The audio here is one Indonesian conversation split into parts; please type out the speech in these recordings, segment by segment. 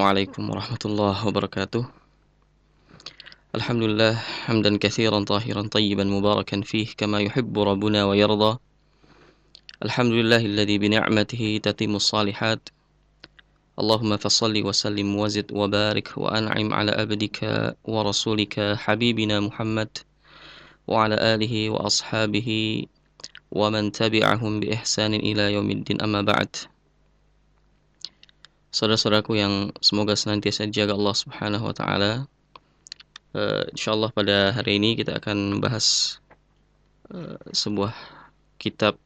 عليكم ورحمة الله وبركاته الحمد لله حمدا كثيرا طاهرا طيبا مباركا فيه كما يحب ربنا ويرضى الحمد لله الذي بنعمته تتم الصالحات اللهم فصل وسلم وزد وبارك وأنعم على أبدك ورسولك حبيبنا محمد وعلى آله وأصحابه ومن تبعهم بإحسان إلى يوم الدين أما بعد Saudara-saudaraku yang semoga senantiasa dijaga Allah Subhanahu wa taala. Uh, insyaallah pada hari ini kita akan membahas uh, sebuah kitab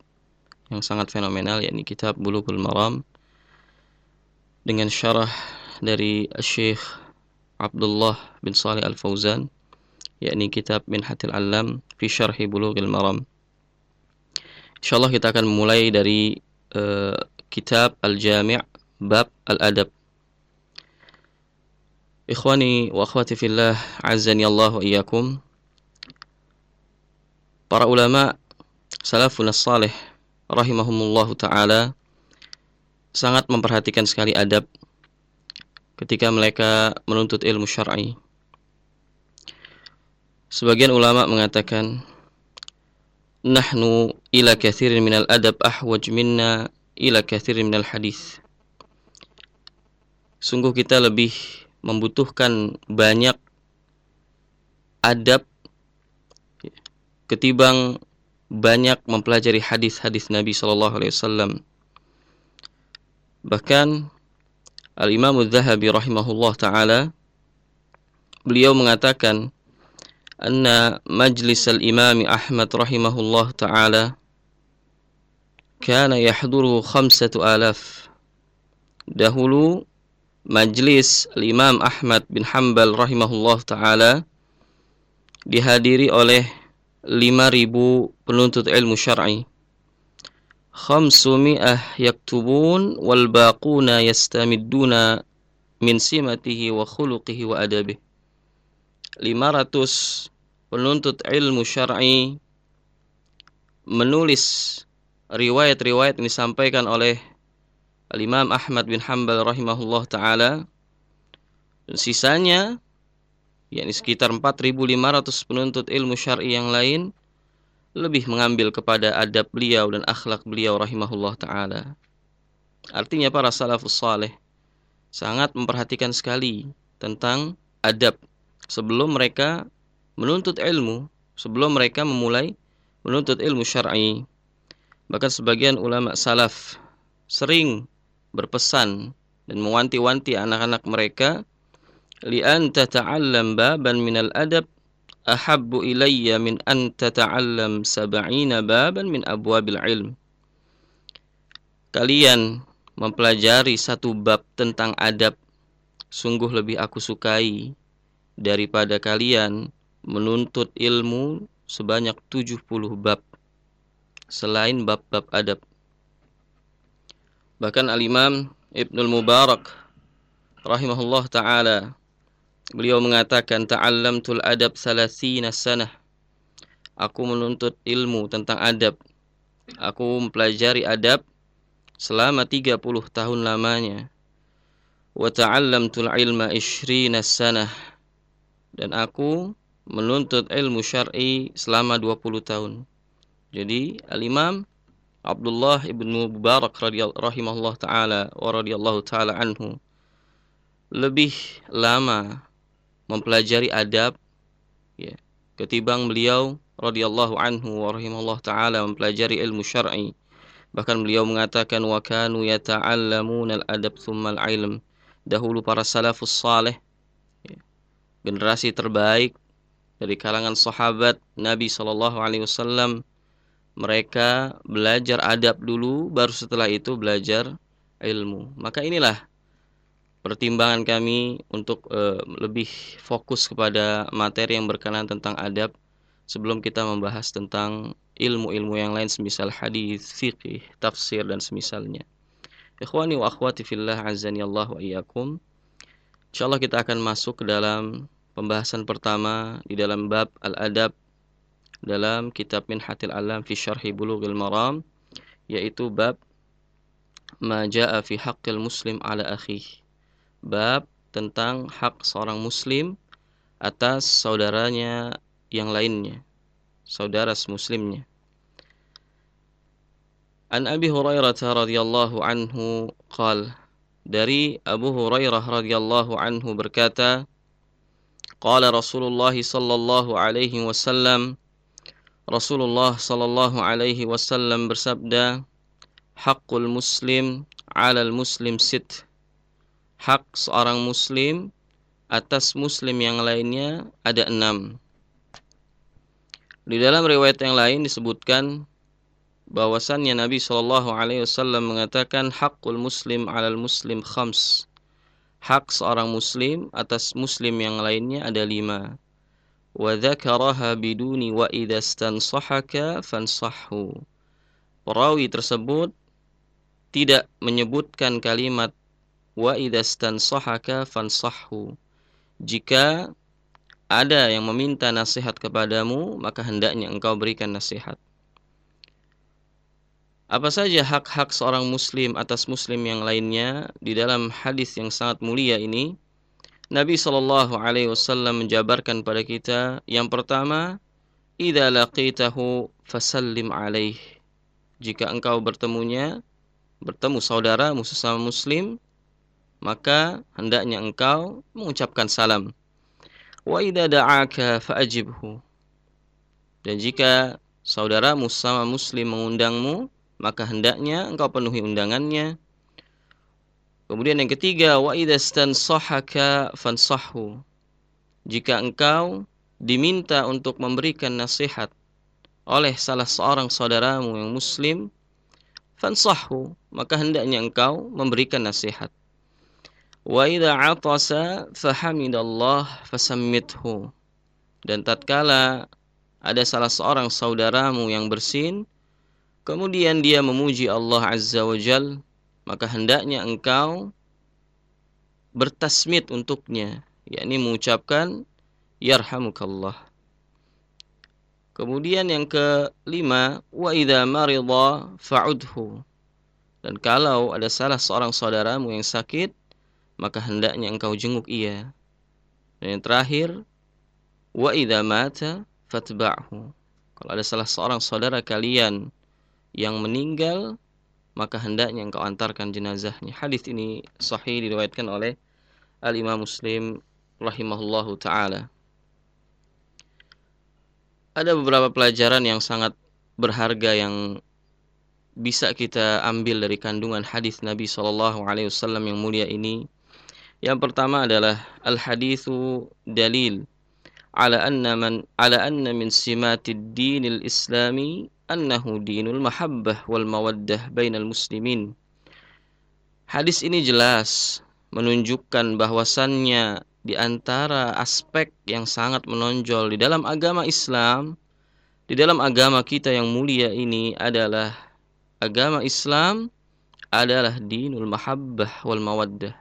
yang sangat fenomenal yakni kitab Bulughul Maram dengan syarah dari Syekh Abdullah bin Salih Al-Fauzan yakni kitab Minhatil Alam fi Syarhi Bulughul Maram. Insyaallah kita akan memulai dari uh, kitab Al-Jami' bab al-adab. Ikhwani wa akhwati fillah, azani Allah wa iyyakum. Para ulama salafun salih rahimahumullahu taala sangat memperhatikan sekali adab ketika mereka menuntut ilmu syar'i. Sebagian ulama mengatakan nahnu ila kathirin minal adab ahwaj minna ila kathirin minal hadis sungguh kita lebih membutuhkan banyak adab ketimbang banyak mempelajari hadis-hadis Nabi Shallallahu Alaihi Wasallam. Bahkan Al Imam Zahabi rahimahullah taala beliau mengatakan anna majlis al Imam Ahmad rahimahullah taala kana yahduru khamsatu alaf dahulu majlis Imam Ahmad bin Hambal rahimahullah taala dihadiri oleh 5000 penuntut ilmu syar'i. Khamsumi'ah yaktubun wal baquna yastamidduna min simatihi wa khuluqihi wa adabih. 500 penuntut ilmu syar'i menulis riwayat-riwayat yang disampaikan oleh Al-Imam Ahmad bin Hanbal rahimahullah taala sisanya yakni sekitar 4500 penuntut ilmu syar'i yang lain lebih mengambil kepada adab beliau dan akhlak beliau rahimahullah taala. Artinya para salafus saleh sangat memperhatikan sekali tentang adab sebelum mereka menuntut ilmu, sebelum mereka memulai menuntut ilmu syar'i. Bahkan sebagian ulama salaf sering berpesan dan mewanti-wanti anak-anak mereka li'an tata'allam baban minal adab ahabbu ilayya min an tata'allam sab'ina baban min abwabil ilm. Kalian mempelajari satu bab tentang adab sungguh lebih aku sukai daripada kalian menuntut ilmu sebanyak 70 bab selain bab-bab adab Bahkan Al-Imam Ibnul Mubarak rahimahullah taala beliau mengatakan ta'allamtul adab salasina sanah. Aku menuntut ilmu tentang adab. Aku mempelajari adab selama 30 tahun lamanya. Wa ta'allamtul ilma ishrina sanah. Dan aku menuntut ilmu syar'i selama 20 tahun. Jadi Al-Imam Abdullah ibn Mubarak rahimahullah taala wa radhiyallahu taala anhu. Lebih lama mempelajari adab ya ketimbang beliau radhiyallahu anhu wa rahimahullah taala mempelajari ilmu syar'i. Bahkan beliau mengatakan wa kanu yata'allamuna al-adab thumma al-ilm. Dahulu para salafus saleh ya, generasi terbaik dari kalangan sahabat Nabi sallallahu alaihi wasallam mereka belajar adab dulu baru setelah itu belajar ilmu. Maka inilah pertimbangan kami untuk uh, lebih fokus kepada materi yang berkenaan tentang adab sebelum kita membahas tentang ilmu-ilmu yang lain semisal hadis, fiqih, tafsir dan semisalnya. Ikhwani wa akhwati fillah azani Allah wa iyyakum. Insyaallah kita akan masuk ke dalam pembahasan pertama di dalam bab al-adab dalam kitab Minhatil Alam fi Syarhi Bulughil Maram yaitu bab ma jaa fi haqqil muslim ala akhih. Bab tentang hak seorang muslim atas saudaranya yang lainnya, saudara muslimnya. An Abi Hurairah radhiyallahu anhu qal dari Abu Hurairah radhiyallahu anhu berkata Qala Rasulullah sallallahu alaihi wasallam Rasulullah sallallahu alaihi wasallam bersabda Haqqul muslim 'alal muslim sit Hak seorang muslim atas muslim yang lainnya ada enam. Di dalam riwayat yang lain disebutkan bahwasannya Nabi Shallallahu Alaihi Wasallam mengatakan hakul muslim alal muslim khams. Hak seorang muslim atas muslim yang lainnya ada lima. Biduni wa idza stansahaka fansahhu. Perawi tersebut tidak menyebutkan kalimat wa idza stansahaka fansahhu jika ada yang meminta nasihat kepadamu, maka hendaknya engkau berikan nasihat. Apa saja hak-hak seorang muslim atas muslim yang lainnya di dalam hadis yang sangat mulia ini? Nabi Shallallahu alaihi wasallam menjabarkan pada kita yang pertama, "Idza laqitahu fasallim alaih." Jika engkau bertemunya, bertemu saudara sesama muslim, maka hendaknya engkau mengucapkan salam. Wa idza da'aka fa'ajibhu. Dan jika saudaramu sama muslim mengundangmu, maka hendaknya engkau penuhi undangannya. Kemudian yang ketiga, wa idza stansahaka fansahhu. Jika engkau diminta untuk memberikan nasihat oleh salah seorang saudaramu yang muslim, fansahhu, maka hendaknya engkau memberikan nasihat. Wa idza atasa fahamidallah fasammithu. Dan tatkala ada salah seorang saudaramu yang bersin, kemudian dia memuji Allah Azza wa Jal, maka hendaknya engkau bertasmid untuknya, yakni mengucapkan yarhamukallah. Kemudian yang kelima, wa idza marida fa'udhu. Dan kalau ada salah seorang saudaramu yang sakit, maka hendaknya engkau jenguk ia. Dan yang terakhir, wa idza mata fatba'hu. Kalau ada salah seorang saudara kalian yang meninggal, maka hendaknya engkau antarkan jenazahnya. Hadis ini sahih diriwayatkan oleh Al-Imam Muslim rahimahullahu taala. Ada beberapa pelajaran yang sangat berharga yang bisa kita ambil dari kandungan hadis Nabi Shallallahu Alaihi Wasallam yang mulia ini yang pertama adalah al-hadithu dalil ala anna man ala anna min simatid dinil islami annahu dinul mahabbah wal mawaddah bainal muslimin. Hadis ini jelas menunjukkan bahwasannya di antara aspek yang sangat menonjol di dalam agama Islam, di dalam agama kita yang mulia ini adalah agama Islam adalah dinul mahabbah wal mawaddah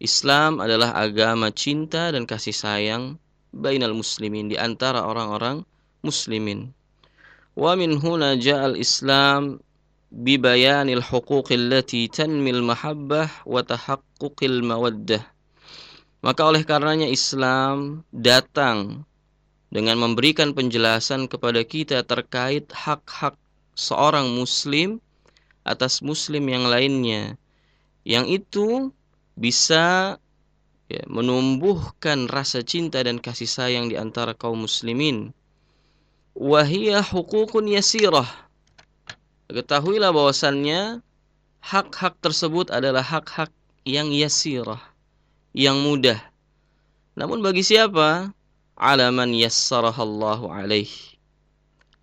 Islam adalah agama cinta dan kasih sayang bainal muslimin di antara orang-orang muslimin. Ja'al Islam bi bayanil huquq allati tanmil mahabbah wa tahaqquqil mawaddah. Maka oleh karenanya Islam datang dengan memberikan penjelasan kepada kita terkait hak-hak seorang muslim atas muslim yang lainnya. Yang itu bisa ya, menumbuhkan rasa cinta dan kasih sayang di antara kaum muslimin. Wahia hukukun yasirah. Ketahuilah bahwasannya hak-hak tersebut adalah hak-hak yang yasirah, yang mudah. Namun bagi siapa? Alaman yassarahallahu alaih.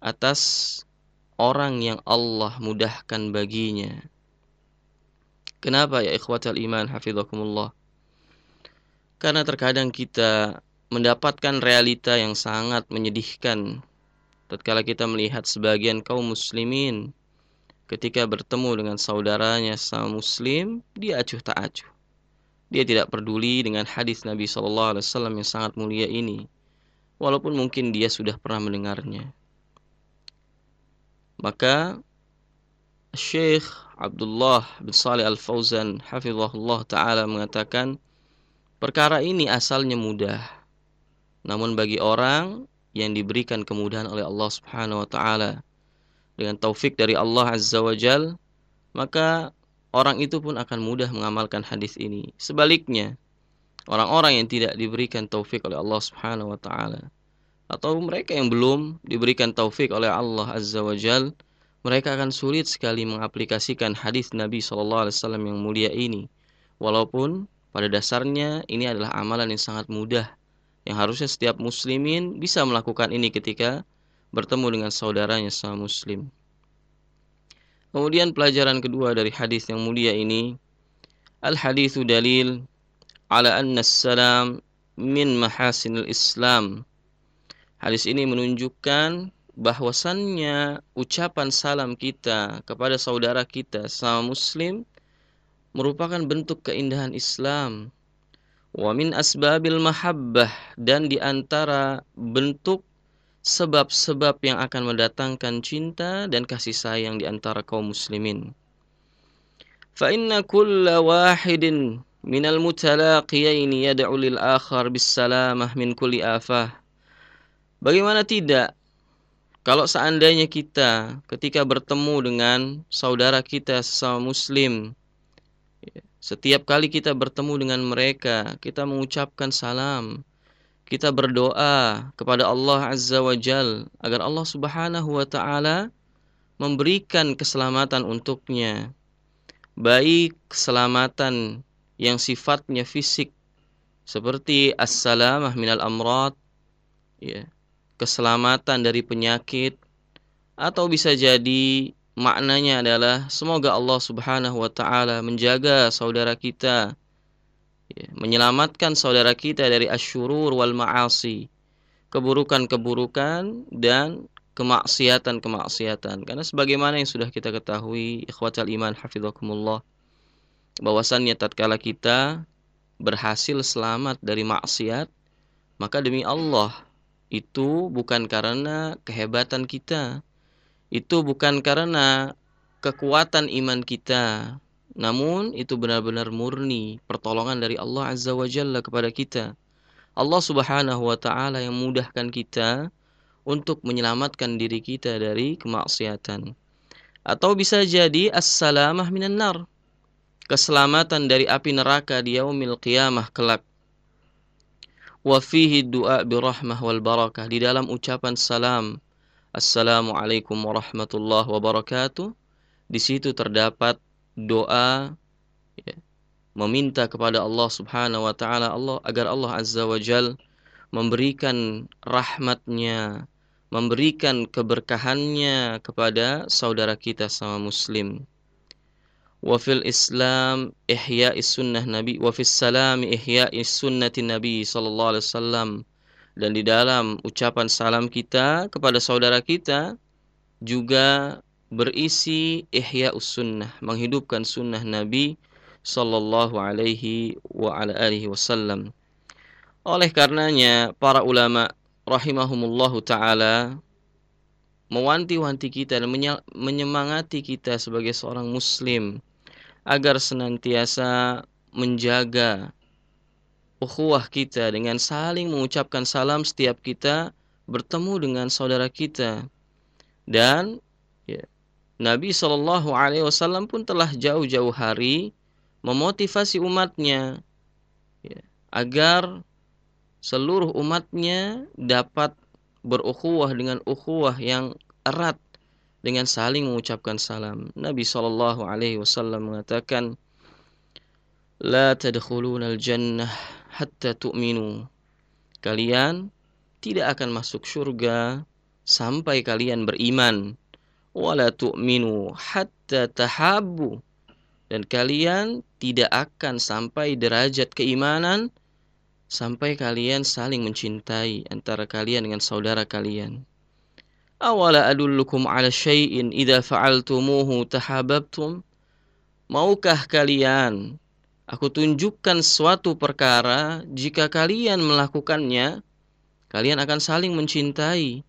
Atas orang yang Allah mudahkan baginya. Kenapa ya ikhwatal iman hafizakumullah? Karena terkadang kita mendapatkan realita yang sangat menyedihkan tatkala kita melihat sebagian kaum muslimin ketika bertemu dengan saudaranya sama muslim, dia acuh tak acuh. Dia tidak peduli dengan hadis Nabi Shallallahu Alaihi Wasallam yang sangat mulia ini, walaupun mungkin dia sudah pernah mendengarnya. Maka Syekh Abdullah bin Salih Al-Fauzan hafizahullah taala mengatakan perkara ini asalnya mudah. Namun bagi orang yang diberikan kemudahan oleh Allah Subhanahu wa taala dengan taufik dari Allah Azza wa Jal, maka orang itu pun akan mudah mengamalkan hadis ini. Sebaliknya, orang-orang yang tidak diberikan taufik oleh Allah Subhanahu wa taala atau mereka yang belum diberikan taufik oleh Allah Azza wa Jal, mereka akan sulit sekali mengaplikasikan hadis Nabi Shallallahu Alaihi Wasallam yang mulia ini. Walaupun pada dasarnya ini adalah amalan yang sangat mudah, yang harusnya setiap muslimin bisa melakukan ini ketika bertemu dengan saudaranya sama muslim. Kemudian pelajaran kedua dari hadis yang mulia ini, al-hadithu dalil ala anna salam min mahasinil Islam. Hadis ini menunjukkan bahwasannya ucapan salam kita kepada saudara kita sama muslim merupakan bentuk keindahan Islam wa min asbabil mahabbah dan di antara bentuk sebab-sebab yang akan mendatangkan cinta dan kasih sayang di antara kaum muslimin. Fa inna kulla wahidin minal mutalaqiyaini yad'u lil akhar bis salamah min kulli afah. Bagaimana tidak? Kalau seandainya kita ketika bertemu dengan saudara kita sesama muslim setiap kali kita bertemu dengan mereka kita mengucapkan salam kita berdoa kepada Allah Azza wa Jal agar Allah Subhanahu wa taala memberikan keselamatan untuknya. Baik keselamatan yang sifatnya fisik seperti as-salamah minal amrad ya keselamatan dari penyakit atau bisa jadi maknanya adalah semoga Allah Subhanahu wa taala menjaga saudara kita ya, menyelamatkan saudara kita dari asyurur wal ma'asi keburukan-keburukan dan kemaksiatan-kemaksiatan. Karena sebagaimana yang sudah kita ketahui ikhwatal iman hafizakumullah bahwasannya tatkala kita berhasil selamat dari maksiat maka demi Allah itu bukan karena kehebatan kita, itu bukan karena kekuatan iman kita, namun itu benar-benar murni pertolongan dari Allah Azza wa Jalla kepada kita. Allah Subhanahu wa taala yang mudahkan kita untuk menyelamatkan diri kita dari kemaksiatan. Atau bisa jadi as-salamah minan nar. Keselamatan dari api neraka di yaumil qiyamah kelak wa fihi du'a birahmah wal barakah di dalam ucapan salam Assalamualaikum warahmatullahi wabarakatuh. Di situ terdapat doa ya, meminta kepada Allah Subhanahu wa taala Allah agar Allah Azza wa Jal memberikan rahmatnya memberikan keberkahannya kepada saudara kita sama muslim. Wa fil Islam ihya sunnah Nabi wa fis salam ihya sunnati Nabi sallallahu alaihi wasallam dan di dalam ucapan salam kita kepada saudara kita juga berisi ihya sunnah menghidupkan sunnah Nabi sallallahu alaihi wa ala alihi wasallam. Oleh karenanya para ulama rahimahumullahu taala mewanti-wanti kita dan menyemangati kita sebagai seorang muslim agar senantiasa menjaga ukhuwah kita dengan saling mengucapkan salam setiap kita bertemu dengan saudara kita dan ya, Nabi Shallallahu Alaihi Wasallam pun telah jauh-jauh hari memotivasi umatnya ya, agar seluruh umatnya dapat berukhuwah dengan ukhuwah yang erat dengan saling mengucapkan salam. Nabi sallallahu alaihi wasallam mengatakan, "La tadkhulunal jannah hatta tu'minu." Kalian tidak akan masuk surga sampai kalian beriman. Wala tu'minu hatta tahabbu. Dan kalian tidak akan sampai derajat keimanan sampai kalian saling mencintai antara kalian dengan saudara kalian. Awala adullukum ala syai'in idza fa'altumuhu tahabbtum? Maukah kalian aku tunjukkan suatu perkara jika kalian melakukannya kalian akan saling mencintai.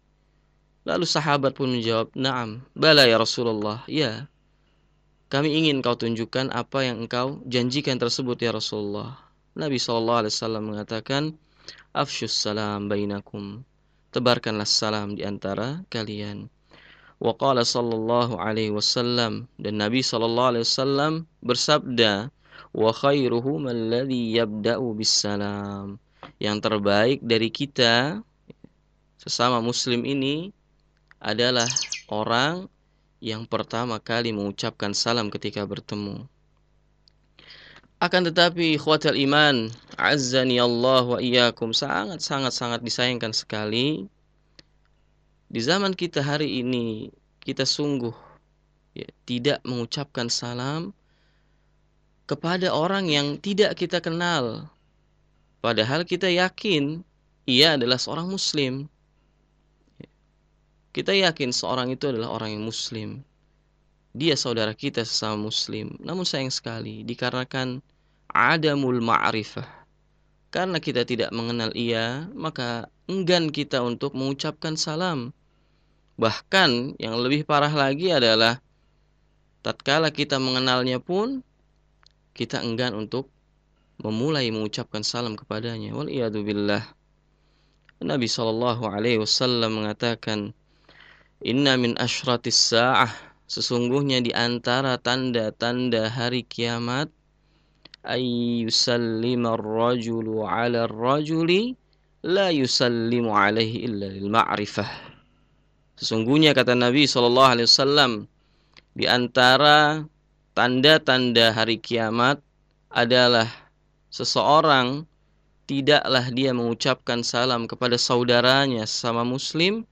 Lalu sahabat pun menjawab, "Na'am, bala ya Rasulullah." Ya. kami ingin kau tunjukkan apa yang engkau janjikan tersebut ya Rasulullah. Nabi SAW mengatakan, Afshus salam bainakum. Tebarkanlah salam di antara kalian. Wa qala sallallahu alaihi wasallam dan Nabi sallallahu alaihi wasallam bersabda, "Wa khairuhum alladhi yabda'u bis salam." Yang terbaik dari kita sesama muslim ini adalah orang yang pertama kali mengucapkan salam ketika bertemu. Akan tetapi khawatir iman, azzani Allah wa iyyakum sangat sangat sangat disayangkan sekali di zaman kita hari ini kita sungguh ya, tidak mengucapkan salam kepada orang yang tidak kita kenal. Padahal kita yakin ia adalah seorang muslim. Kita yakin seorang itu adalah orang yang muslim. Dia saudara kita sesama muslim. Namun sayang sekali dikarenakan adamul ma'rifah. Karena kita tidak mengenal ia, maka enggan kita untuk mengucapkan salam. Bahkan yang lebih parah lagi adalah tatkala kita mengenalnya pun kita enggan untuk memulai mengucapkan salam kepadanya. Wal. Nabi sallallahu alaihi wasallam mengatakan, Inna min ashratis sa'ah Sesungguhnya di antara tanda-tanda hari kiamat ay yusallima ar-rajulu 'ala ar-rajuli la yusallimu alaihi illa lil ma'rifah. Sesungguhnya kata Nabi sallallahu alaihi wasallam di antara tanda-tanda hari kiamat adalah seseorang tidaklah dia mengucapkan salam kepada saudaranya sama muslim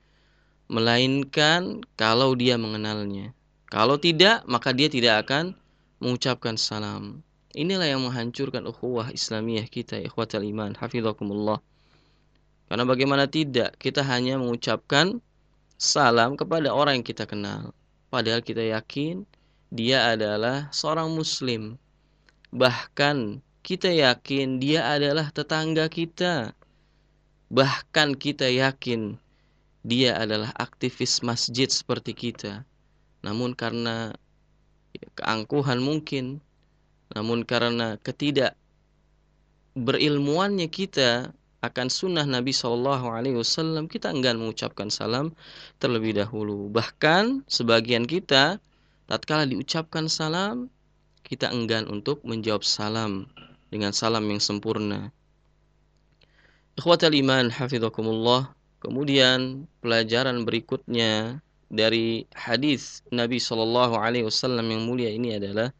melainkan kalau dia mengenalnya. Kalau tidak, maka dia tidak akan mengucapkan salam. Inilah yang menghancurkan ukhuwah Islamiyah kita, ikhwatal iman, hafizakumullah. Karena bagaimana tidak, kita hanya mengucapkan salam kepada orang yang kita kenal. Padahal kita yakin dia adalah seorang muslim. Bahkan kita yakin dia adalah tetangga kita. Bahkan kita yakin dia adalah aktivis masjid seperti kita. Namun karena keangkuhan mungkin, namun karena ketidak berilmuannya kita akan sunnah Nabi Shallallahu Alaihi Wasallam kita enggan mengucapkan salam terlebih dahulu. Bahkan sebagian kita tatkala diucapkan salam kita enggan untuk menjawab salam dengan salam yang sempurna. Ikhwatal iman hafizakumullah Kemudian pelajaran berikutnya dari hadis Nabi Shallallahu Alaihi Wasallam yang mulia ini adalah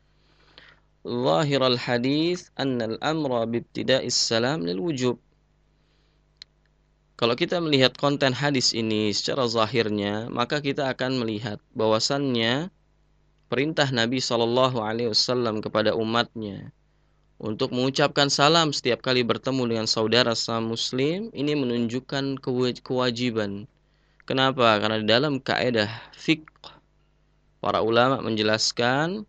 Zahir al hadis an al amra bibtida'is salam lil wujub. Kalau kita melihat konten hadis ini secara zahirnya, maka kita akan melihat bahwasannya perintah Nabi Shallallahu Alaihi Wasallam kepada umatnya untuk mengucapkan salam setiap kali bertemu dengan saudara sama muslim ini menunjukkan kewajiban. Kenapa? Karena di dalam kaidah fiqh para ulama menjelaskan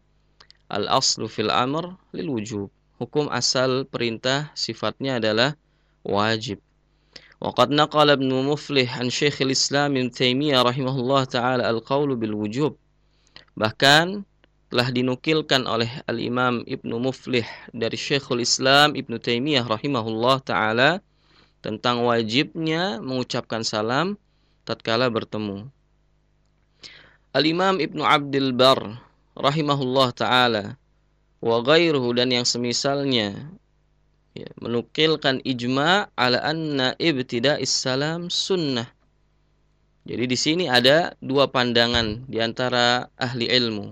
al aslu fil amr lil wujub. Hukum asal perintah sifatnya adalah wajib. وقد نقل ابن مفلح عن شيخ الإسلام ابن تيمية رحمه الله تعالى القول بالوجوب bahkan telah dinukilkan oleh Al-Imam Ibnu Muflih dari Syekhul Islam Ibnu Taimiyah rahimahullah taala tentang wajibnya mengucapkan salam tatkala bertemu. Al-Imam Ibnu Abdul Bar rahimahullah taala wa ghairuhu dan yang semisalnya ya, menukilkan ijma ala anna ibtida'is salam sunnah. Jadi di sini ada dua pandangan di antara ahli ilmu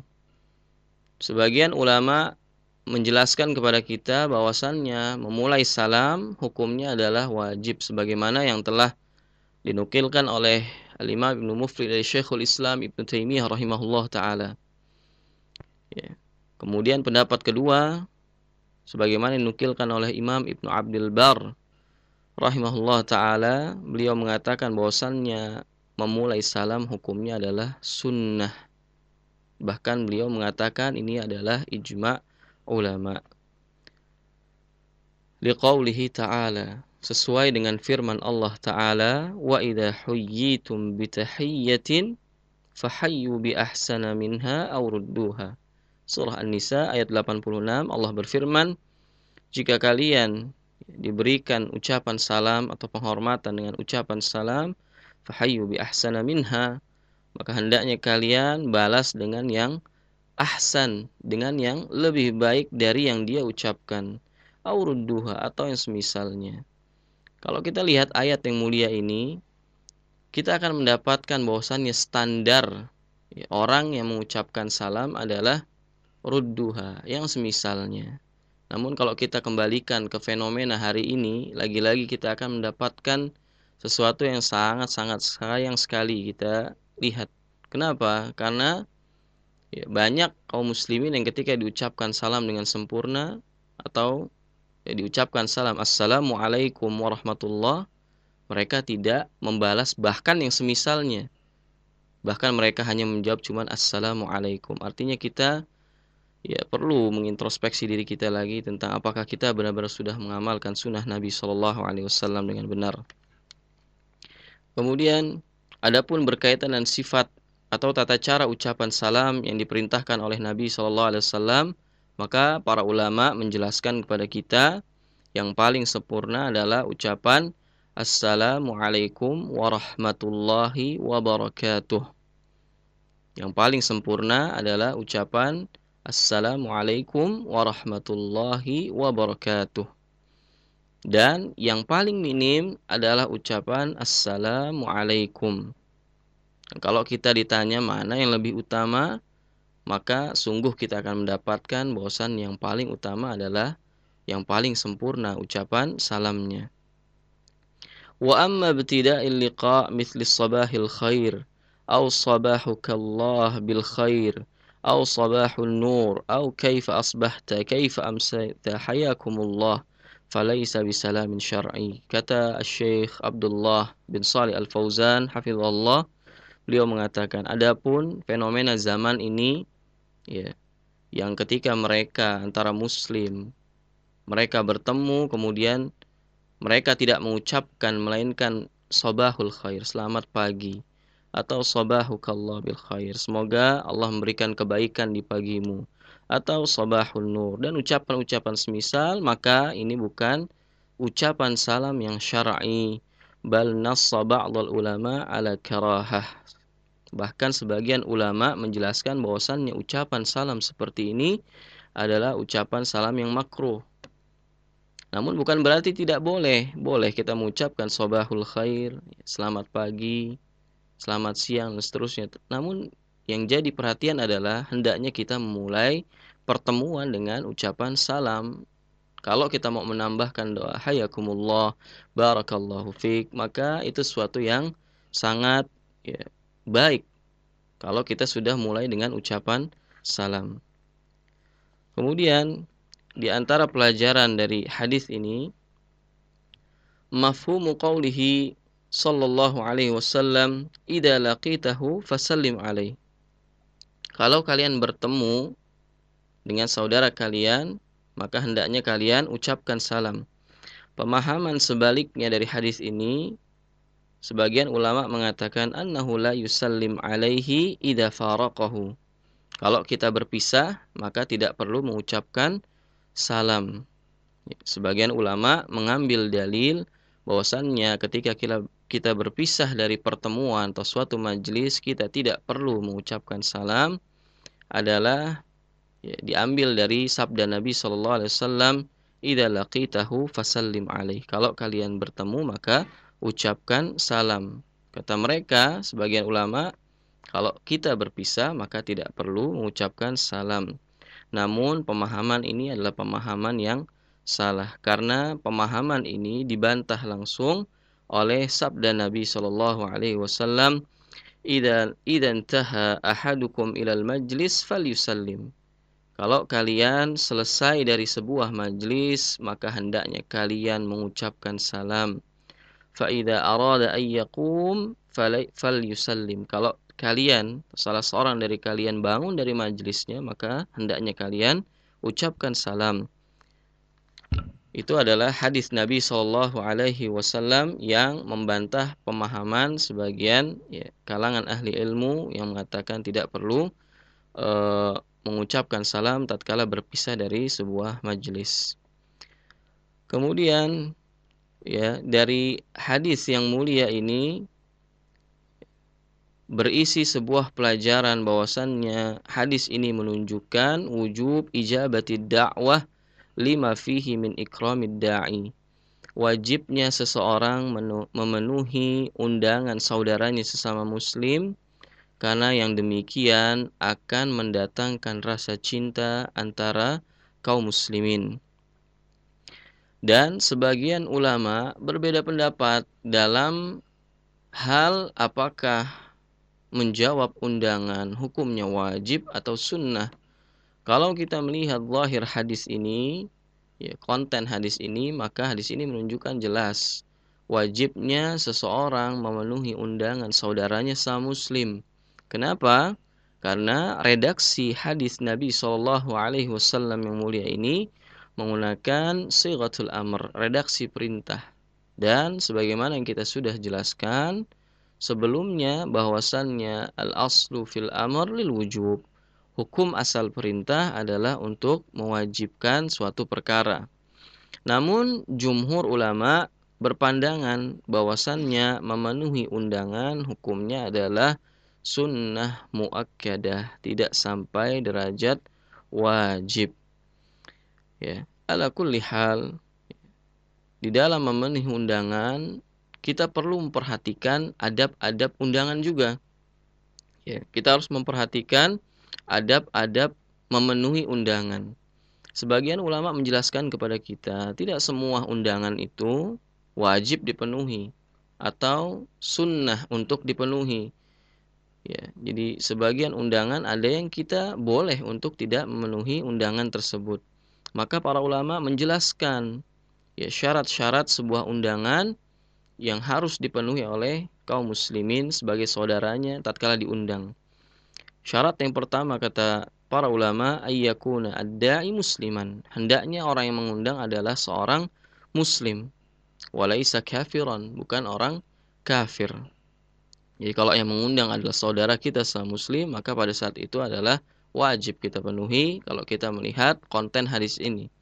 Sebagian ulama menjelaskan kepada kita bahwasannya memulai salam hukumnya adalah wajib sebagaimana yang telah dinukilkan oleh Al-Imam Ibnu Mufli dari Syekhul Islam Ibnu Taimiyah rahimahullah taala. Ya. Kemudian pendapat kedua sebagaimana dinukilkan oleh Imam Ibnu Abdul Bar rahimahullah taala, beliau mengatakan bahwasannya memulai salam hukumnya adalah sunnah Bahkan beliau mengatakan ini adalah ijma' ulama. Liqaulihi ta'ala sesuai dengan firman Allah taala wa idza huyyitum bi tahiyyatin fahayyu bi ahsana minha aw rudduha surah An-Nisa ayat 86 Allah berfirman, "Jika kalian diberikan ucapan salam atau penghormatan dengan ucapan salam, fahayyu bi ahsana minha, maka hendaknya kalian balas dengan yang ahsan, dengan yang lebih baik dari yang dia ucapkan, aurudduha atau yang semisalnya. Kalau kita lihat ayat yang mulia ini, kita akan mendapatkan bahwasannya standar ya, orang yang mengucapkan salam adalah rudduha, yang semisalnya. Namun kalau kita kembalikan ke fenomena hari ini, lagi-lagi kita akan mendapatkan sesuatu yang sangat-sangat sayang sekali kita lihat. Kenapa? Karena ya, banyak kaum muslimin yang ketika diucapkan salam dengan sempurna atau ya, diucapkan salam assalamualaikum warahmatullah mereka tidak membalas bahkan yang semisalnya. Bahkan mereka hanya menjawab cuma assalamualaikum. Artinya kita ya perlu mengintrospeksi diri kita lagi tentang apakah kita benar-benar sudah mengamalkan sunnah Nabi Shallallahu Alaihi Wasallam dengan benar. Kemudian, adapun berkaitan dengan sifat atau tata cara ucapan salam yang diperintahkan oleh Nabi Shallallahu Alaihi Wasallam, maka para ulama menjelaskan kepada kita yang paling sempurna adalah ucapan Assalamualaikum warahmatullahi wabarakatuh. Yang paling sempurna adalah ucapan Assalamualaikum warahmatullahi wabarakatuh. Dan yang paling minim adalah ucapan assalamualaikum. Kalau kita ditanya mana yang lebih utama, maka sungguh kita akan mendapatkan bosan yang paling utama adalah yang paling sempurna ucapan salamnya. Wa amma ibtida'il liqa' mithli sabahil khair au sabahuka Allah bil khair au sabahun nur au kaifa asbahta kaifa amsayta hayakumullah falaisa bisalamin syar'i. Kata Syekh Abdullah bin Salih Al-Fauzan hafizallah, beliau mengatakan adapun fenomena zaman ini ya yang ketika mereka antara muslim mereka bertemu kemudian mereka tidak mengucapkan melainkan sobahul khair selamat pagi atau sobahukallah bil khair semoga Allah memberikan kebaikan di pagimu atau sabahul nur dan ucapan-ucapan semisal maka ini bukan ucapan salam yang syar'i bal nassa ba'dul ulama ala karahah. Bahkan sebagian ulama menjelaskan bahwasannya ucapan salam seperti ini adalah ucapan salam yang makruh namun bukan berarti tidak boleh. Boleh kita mengucapkan sobahul khair, selamat pagi, selamat siang, dan seterusnya. Namun yang jadi perhatian adalah hendaknya kita memulai pertemuan dengan ucapan salam. Kalau kita mau menambahkan doa hayakumullah, barakallahu fiq, maka itu sesuatu yang sangat ya, baik. Kalau kita sudah mulai dengan ucapan salam. Kemudian di antara pelajaran dari hadis ini mafhumu qawlihi sallallahu alaihi wasallam idza laqitahu fasallim alaihi kalau kalian bertemu dengan saudara kalian maka hendaknya kalian ucapkan salam pemahaman sebaliknya dari hadis ini sebagian ulama mengatakan annahu la yusallim alaihi idza faraqahu kalau kita berpisah maka tidak perlu mengucapkan salam. Sebagian ulama mengambil dalil bahwasannya ketika kita kita berpisah dari pertemuan atau suatu majelis kita tidak perlu mengucapkan salam adalah ya, diambil dari sabda Nabi Shallallahu Alaihi Wasallam idza fasallim alaih. Kalau kalian bertemu maka ucapkan salam. Kata mereka sebagian ulama kalau kita berpisah maka tidak perlu mengucapkan salam. Namun pemahaman ini adalah pemahaman yang salah. Karena pemahaman ini dibantah langsung oleh sabda Nabi Shallallahu Alaihi Wasallam idan taha ahadukum ilal majlis falyusallim. Kalau kalian selesai dari sebuah majlis maka hendaknya kalian mengucapkan salam. Fa idza arada ay yaqum falyusallim. Kalau kalian salah seorang dari kalian bangun dari majelisnya maka hendaknya kalian ucapkan salam itu adalah hadis Nabi Shallallahu Alaihi Wasallam yang membantah pemahaman sebagian ya, kalangan ahli ilmu yang mengatakan tidak perlu uh, mengucapkan salam tatkala berpisah dari sebuah majelis. Kemudian ya dari hadis yang mulia ini berisi sebuah pelajaran bahwasannya hadis ini menunjukkan wujub ijabati dakwah lima fihi min ikramid da'i wajibnya seseorang memenuhi undangan saudaranya sesama muslim karena yang demikian akan mendatangkan rasa cinta antara kaum muslimin dan sebagian ulama berbeda pendapat dalam hal apakah menjawab undangan hukumnya wajib atau sunnah. Kalau kita melihat lahir hadis ini, ya, konten hadis ini, maka hadis ini menunjukkan jelas wajibnya seseorang memenuhi undangan saudaranya sama muslim. Kenapa? Karena redaksi hadis Nabi Shallallahu Alaihi Wasallam yang mulia ini menggunakan sighatul amr, redaksi perintah. Dan sebagaimana yang kita sudah jelaskan, sebelumnya bahwasannya al-aslu fil amr lil wujub. Hukum asal perintah adalah untuk mewajibkan suatu perkara. Namun jumhur ulama berpandangan bahwasannya memenuhi undangan hukumnya adalah sunnah muakkadah, tidak sampai derajat wajib. Ya, ala kulli hal di dalam memenuhi undangan kita perlu memperhatikan adab-adab undangan juga. Ya, kita harus memperhatikan adab-adab memenuhi undangan. Sebagian ulama menjelaskan kepada kita, tidak semua undangan itu wajib dipenuhi atau sunnah untuk dipenuhi. Ya, jadi sebagian undangan ada yang kita boleh untuk tidak memenuhi undangan tersebut. Maka para ulama menjelaskan ya syarat-syarat sebuah undangan yang harus dipenuhi oleh kaum muslimin sebagai saudaranya tatkala diundang. Syarat yang pertama kata para ulama ayyakuna ad-da'i musliman. Hendaknya orang yang mengundang adalah seorang muslim. Walaisa kafiran, bukan orang kafir. Jadi kalau yang mengundang adalah saudara kita sama muslim, maka pada saat itu adalah wajib kita penuhi kalau kita melihat konten hadis ini.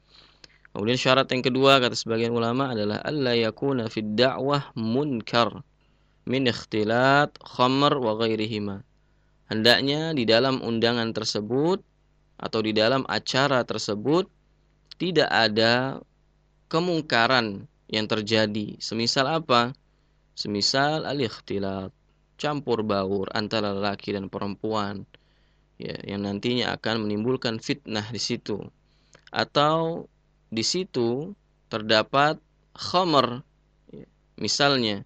Kemudian syarat yang kedua kata sebagian ulama adalah alla yakuna fid da'wah munkar min ikhtilat khamr wa ghairihima. Hendaknya di dalam undangan tersebut atau di dalam acara tersebut tidak ada kemungkaran yang terjadi. Semisal apa? Semisal al-ikhtilat, campur baur antara laki dan perempuan. Ya, yang nantinya akan menimbulkan fitnah di situ. Atau di situ terdapat khamr misalnya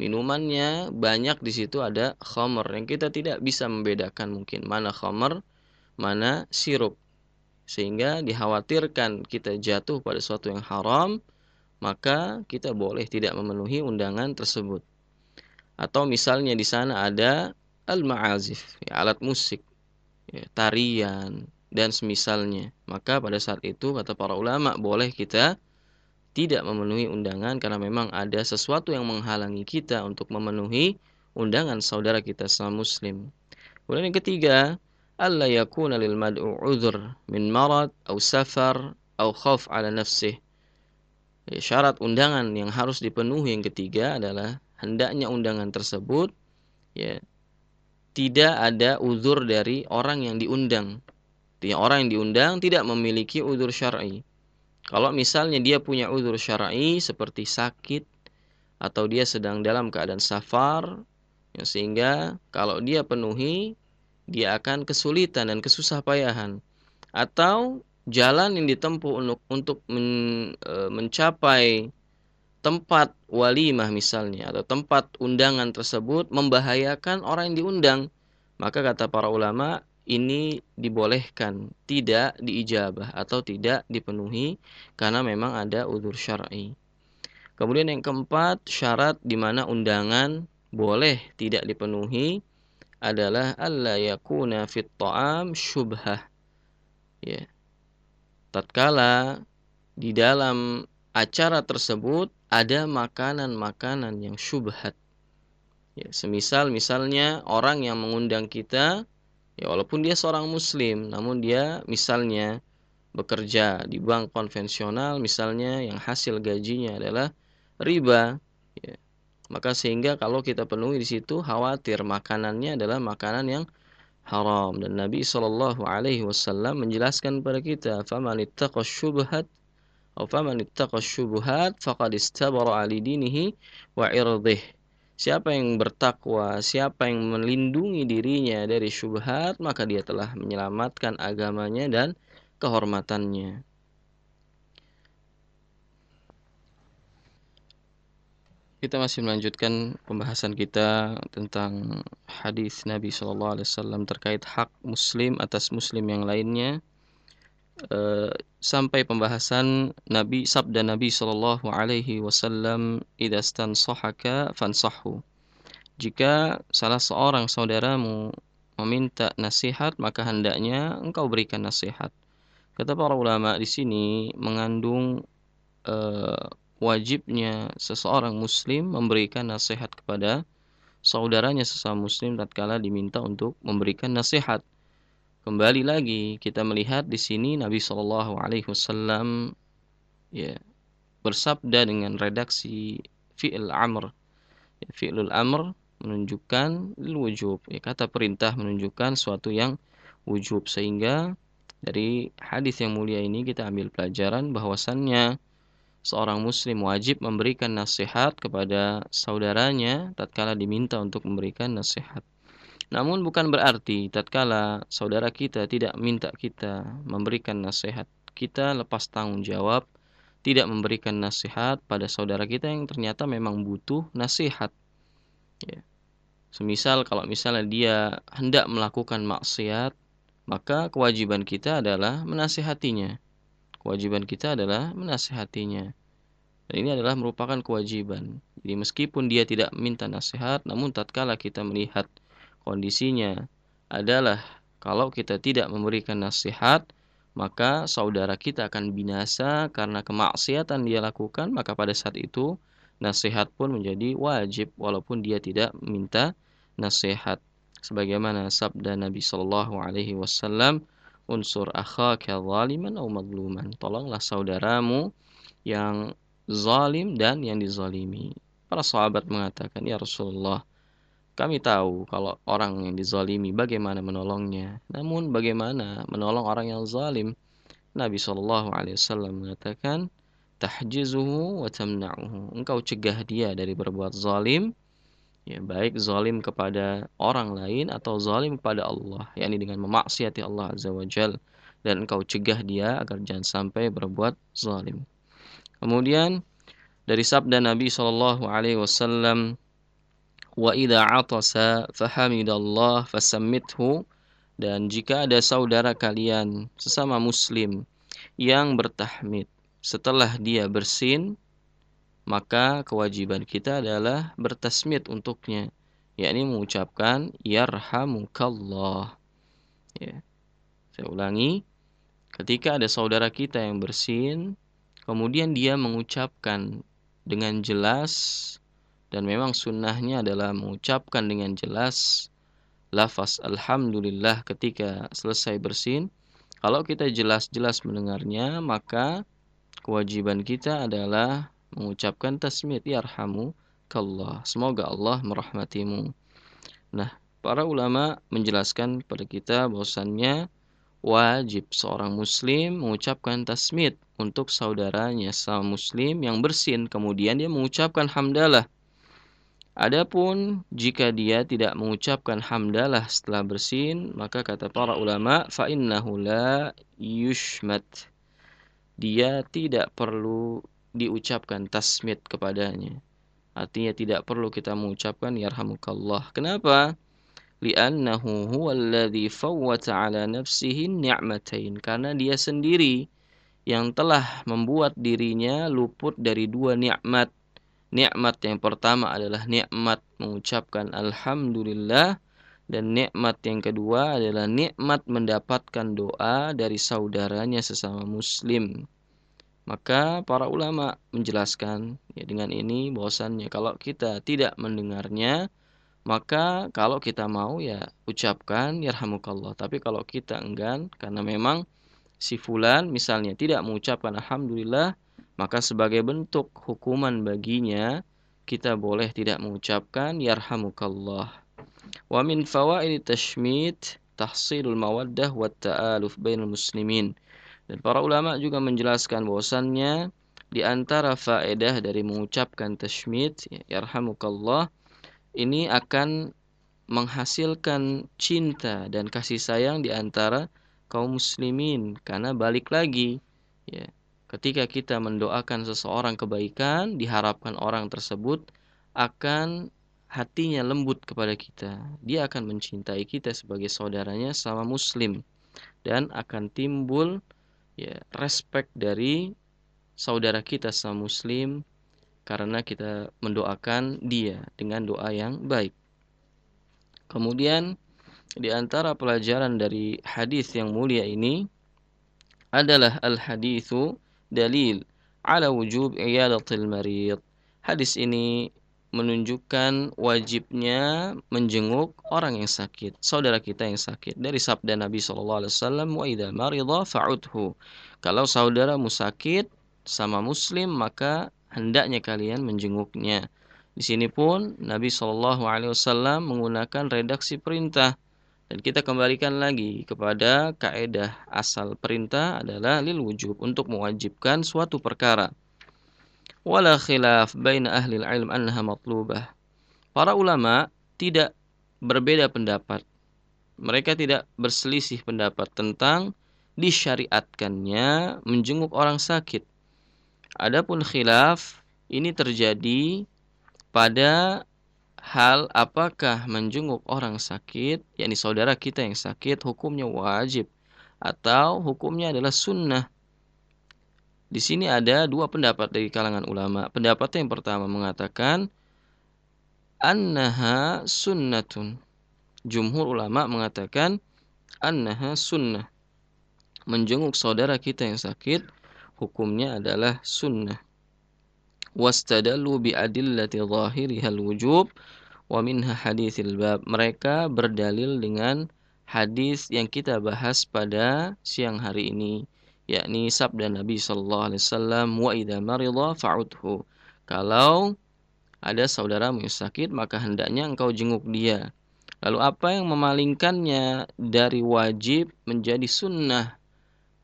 minumannya banyak di situ ada khamr. Yang kita tidak bisa membedakan mungkin mana khamr mana sirup. Sehingga dikhawatirkan kita jatuh pada sesuatu yang haram maka kita boleh tidak memenuhi undangan tersebut. Atau misalnya di sana ada al-ma'azif ya, alat musik ya, tarian dan semisalnya. Maka pada saat itu kata para ulama boleh kita tidak memenuhi undangan karena memang ada sesuatu yang menghalangi kita untuk memenuhi undangan saudara kita sama muslim. Kemudian yang ketiga, alla yakuna lil mad'u udhur min marad atau safar atau khauf ala nafsih. Ya, syarat undangan yang harus dipenuhi yang ketiga adalah hendaknya undangan tersebut ya tidak ada uzur dari orang yang diundang Artinya orang yang diundang tidak memiliki udur syar'i. Kalau misalnya dia punya udur syar'i seperti sakit atau dia sedang dalam keadaan safar, ya, sehingga kalau dia penuhi dia akan kesulitan dan kesusah payahan. Atau jalan yang ditempuh untuk untuk men, e, mencapai tempat walimah misalnya atau tempat undangan tersebut membahayakan orang yang diundang. Maka kata para ulama ini dibolehkan tidak diijabah atau tidak dipenuhi karena memang ada udur syar'i. Kemudian yang keempat, syarat di mana undangan boleh tidak dipenuhi adalah alla yakuna fit ta'am syubhah. Ya. Tatkala di dalam acara tersebut ada makanan-makanan yang syubhat. Ya, semisal misalnya orang yang mengundang kita Ya walaupun dia seorang muslim, namun dia misalnya bekerja di bank konvensional misalnya yang hasil gajinya adalah riba ya. Maka sehingga kalau kita penuhi di situ khawatir makanannya adalah makanan yang haram dan Nabi Shallallahu alaihi wasallam menjelaskan kepada kita faman syubhat atau faman syubhat wa irdih Siapa yang bertakwa, siapa yang melindungi dirinya dari syubhat, maka dia telah menyelamatkan agamanya dan kehormatannya. Kita masih melanjutkan pembahasan kita tentang hadis Nabi Shallallahu Alaihi Wasallam terkait hak Muslim atas Muslim yang lainnya e, sampai pembahasan Nabi sabda Nabi Shallallahu Alaihi Wasallam idastan sohaka fansahu jika salah seorang saudaramu meminta nasihat maka hendaknya engkau berikan nasihat kata para ulama di sini mengandung e, wajibnya seseorang muslim memberikan nasihat kepada saudaranya sesama muslim tatkala diminta untuk memberikan nasihat. Kembali lagi kita melihat di sini Nabi Shallallahu alaihi wasallam ya bersabda dengan redaksi fi'il amr. Ya, fi'lul amr menunjukkan wujub. Ya, kata perintah menunjukkan suatu yang wujub sehingga dari hadis yang mulia ini kita ambil pelajaran bahwasannya seorang muslim wajib memberikan nasihat kepada saudaranya tatkala diminta untuk memberikan nasihat. Namun bukan berarti tatkala saudara kita tidak minta kita memberikan nasihat, kita lepas tanggung jawab tidak memberikan nasihat pada saudara kita yang ternyata memang butuh nasihat. Ya. Semisal kalau misalnya dia hendak melakukan maksiat, maka kewajiban kita adalah menasihatinya kewajiban kita adalah menasehatinya. Dan ini adalah merupakan kewajiban. Jadi meskipun dia tidak minta nasihat, namun tatkala kita melihat kondisinya adalah kalau kita tidak memberikan nasihat, maka saudara kita akan binasa karena kemaksiatan dia lakukan, maka pada saat itu nasihat pun menjadi wajib walaupun dia tidak minta nasihat. Sebagaimana sabda Nabi Shallallahu alaihi wasallam, unsur akhaka zaliman atau madluman. Tolonglah saudaramu yang zalim dan yang dizalimi. Para sahabat mengatakan, "Ya Rasulullah, kami tahu kalau orang yang dizalimi bagaimana menolongnya. Namun bagaimana menolong orang yang zalim?" Nabi Shallallahu alaihi wasallam mengatakan, "Tahjizuhu wa tamna'uhu." Engkau cegah dia dari berbuat zalim ya baik zalim kepada orang lain atau zalim kepada Allah yakni dengan memaksiati Allah azza wajal dan engkau cegah dia agar jangan sampai berbuat zalim kemudian dari sabda Nabi sallallahu alaihi wasallam wa idza atasa fahamidallah fasammithu. Dan jika ada saudara kalian sesama muslim yang bertahmid setelah dia bersin maka kewajiban kita adalah bertasmid untuknya yakni mengucapkan yarhamukallah. Ya. Saya ulangi ketika ada saudara kita yang bersin kemudian dia mengucapkan dengan jelas dan memang sunnahnya adalah mengucapkan dengan jelas lafaz alhamdulillah ketika selesai bersin kalau kita jelas-jelas mendengarnya maka kewajiban kita adalah mengucapkan tasmid yarhamu kallah. Semoga Allah merahmatimu. Nah, para ulama menjelaskan kepada kita bahwasannya wajib seorang muslim mengucapkan tasmid untuk saudaranya sama muslim yang bersin kemudian dia mengucapkan hamdalah Adapun jika dia tidak mengucapkan hamdalah setelah bersin, maka kata para ulama, fa innahu la yushmat. Dia tidak perlu diucapkan tasmid kepadanya. Artinya tidak perlu kita mengucapkan yarhamukallah. Kenapa? Li'annahu huwallazi fawwata ala nafsihi ni'matain. Karena dia sendiri yang telah membuat dirinya luput dari dua nikmat. Nikmat yang pertama adalah nikmat mengucapkan alhamdulillah dan nikmat yang kedua adalah nikmat mendapatkan doa dari saudaranya sesama muslim. Maka para ulama menjelaskan ya dengan ini bahwasannya kalau kita tidak mendengarnya maka kalau kita mau ya ucapkan yarhamukallah. Tapi kalau kita enggan karena memang si fulan misalnya tidak mengucapkan alhamdulillah, maka sebagai bentuk hukuman baginya kita boleh tidak mengucapkan yarhamukallah. Wa min fawaid tashmit tahsilul mawaddah wa ta'aluf bainal muslimin. Dan para ulama juga menjelaskan bahwasannya di antara faedah dari mengucapkan tashmit yarhamukallah ini akan menghasilkan cinta dan kasih sayang di antara kaum muslimin karena balik lagi ya ketika kita mendoakan seseorang kebaikan diharapkan orang tersebut akan hatinya lembut kepada kita dia akan mencintai kita sebagai saudaranya sama muslim dan akan timbul ya respect dari saudara kita sama muslim karena kita mendoakan dia dengan doa yang baik. Kemudian di antara pelajaran dari hadis yang mulia ini adalah al-hadithu dalil ala wujub iyadatil marid. Hadis ini menunjukkan wajibnya menjenguk orang yang sakit, saudara kita yang sakit. Dari sabda Nabi sallallahu alaihi wasallam, "Wa idza marida fa'udhu." Kalau saudaramu sakit sama muslim maka hendaknya kalian menjenguknya. Di sini pun Nabi Wasallam menggunakan redaksi perintah dan kita kembalikan lagi kepada kaidah asal perintah adalah lil wujub untuk mewajibkan suatu perkara. Wala khilaf baina ahli ilm anha matlubah. Para ulama tidak berbeda pendapat. Mereka tidak berselisih pendapat tentang disyariatkannya menjenguk orang sakit. Adapun khilaf ini terjadi pada hal apakah menjenguk orang sakit, yakni saudara kita yang sakit, hukumnya wajib atau hukumnya adalah sunnah. Di sini ada dua pendapat dari kalangan ulama. Pendapat yang pertama mengatakan annaha sunnatun. Jumhur ulama mengatakan annaha sunnah. Menjenguk saudara kita yang sakit hukumnya adalah sunnah. Wastadallu bi adillati zahirihal wujub wa minha hadithil bab. Mereka berdalil dengan hadis yang kita bahas pada siang hari ini yakni sabda Nabi sallallahu alaihi wasallam wa idza marida fa'udhu. Kalau ada saudara yang sakit maka hendaknya engkau jenguk dia. Lalu apa yang memalingkannya dari wajib menjadi sunnah?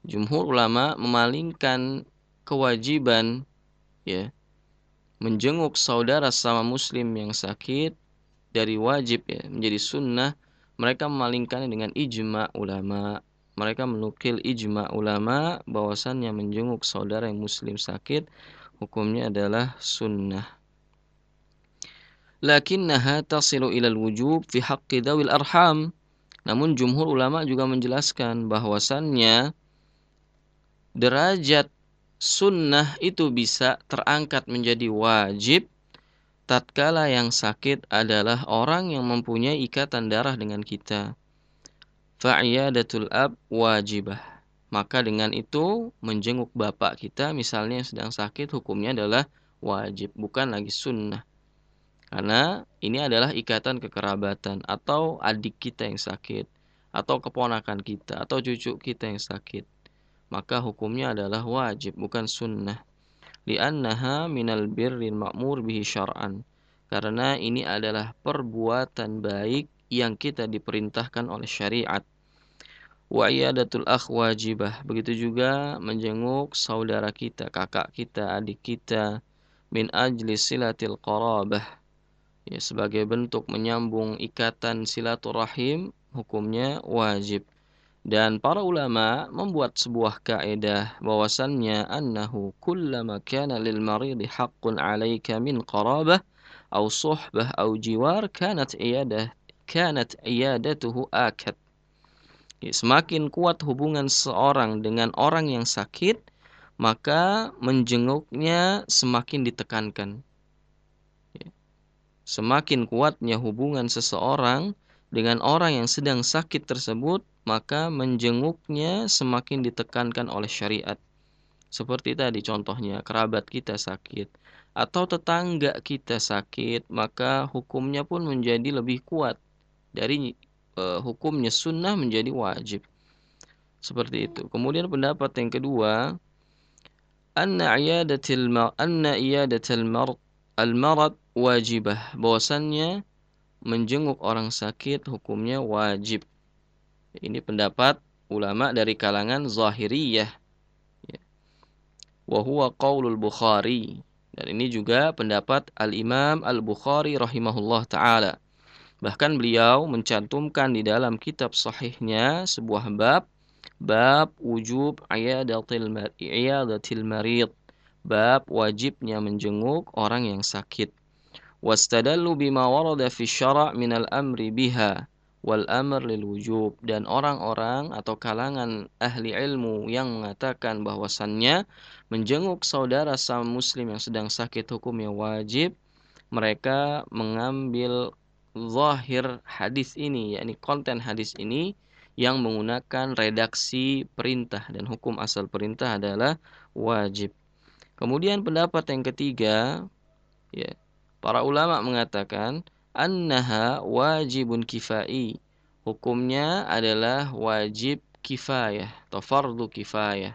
jumhur ulama memalingkan kewajiban ya menjenguk saudara sama muslim yang sakit dari wajib ya menjadi sunnah mereka memalingkannya dengan ijma ulama. Mereka menukil ijma ulama bahwasannya menjenguk saudara yang muslim sakit hukumnya adalah sunnah. Lakinnaha tasilu ilal wujub fi haqqi dawil arham. Namun jumhur ulama juga menjelaskan bahwasannya derajat sunnah itu bisa terangkat menjadi wajib tatkala yang sakit adalah orang yang mempunyai ikatan darah dengan kita. Fa'iyadatul ab wajibah. Maka dengan itu menjenguk bapak kita misalnya yang sedang sakit hukumnya adalah wajib, bukan lagi sunnah. Karena ini adalah ikatan kekerabatan atau adik kita yang sakit atau keponakan kita atau cucu kita yang sakit maka hukumnya adalah wajib bukan sunnah. Li'annaha minal birril ma'mur bihi syar'an. Karena ini adalah perbuatan baik yang kita diperintahkan oleh syariat. Wa iyadatul akh wajibah. Begitu juga menjenguk saudara kita kakak kita adik kita min ajli silatil qarabah. Ya sebagai bentuk menyambung ikatan silaturahim hukumnya wajib dan para ulama membuat sebuah kaidah bahwasannya annahu kullama kana lil maridi haqqun 'alaika min qarabah aw suhbah aw jiwar kanat iyadah kanat iyadatuhu akad. Semakin kuat hubungan seorang dengan orang yang sakit, maka menjenguknya semakin ditekankan. Semakin kuatnya hubungan seseorang dengan orang yang sedang sakit tersebut, maka menjenguknya semakin ditekankan oleh syariat. Seperti tadi contohnya, kerabat kita sakit, atau tetangga kita sakit, maka hukumnya pun menjadi lebih kuat dari uh, hukumnya sunnah menjadi wajib. Seperti itu. Kemudian pendapat yang kedua, anna iyadatil anna iyadatil marad al-marad wajibah. Bahwasannya menjenguk orang sakit hukumnya wajib. Ini pendapat ulama dari kalangan Zahiriyah. Ya. Wa huwa qaulul Bukhari. Dan ini juga pendapat Al-Imam Al-Bukhari rahimahullah taala. Bahkan beliau mencantumkan di dalam kitab sahihnya sebuah bab bab wujub iyadatil iyadatil marid. Bab wajibnya menjenguk orang yang sakit. Wastadallu bima warada fi syara' min al-amri biha wal amr lil wujub dan orang-orang atau kalangan ahli ilmu yang mengatakan bahwasannya menjenguk saudara sama muslim yang sedang sakit hukumnya wajib mereka mengambil zahir hadis ini yakni konten hadis ini yang menggunakan redaksi perintah dan hukum asal perintah adalah wajib. Kemudian pendapat yang ketiga ya para ulama mengatakan annaha wajibun kifai. Hukumnya adalah wajib kifayah atau fardu kifayah.